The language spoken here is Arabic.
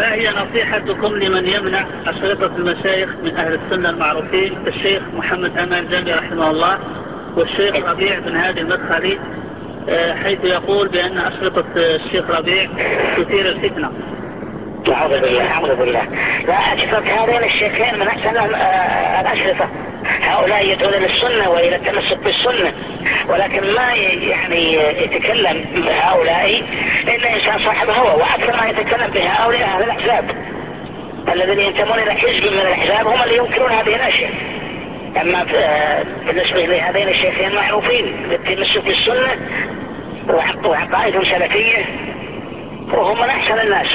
ما هي نصيحتكم لمن يمنع أشرطة المشايخ من أهل السنة المعروفين؟ كالشيخ محمد أمان جامع رحمه الله والشيخ ربيع بن هادي المدخلي آه، حيث يقول بأن أشرطة الشيخ ربيع تثير الفتنة. أعوذ بالله أعوذ بالله. لا أشرط هذين الشيخين من أحسن آه، الأشرطة هؤلاء يدعون للسنة وإلى التمسك بالسنة ولكن ما يعني يتكلم إنسان صاحب هو وأكثر ما يتكلم بهؤلاء أهل الأحزاب. الذين ينتمون إلى حزب من الأحزاب هم اللي ينكرون هذه الأشياء أما بالنسبة لهذين الشيخين معروفين بالتمسك بالسنة وعقائدهم سلفية وهم من أحسن الناس.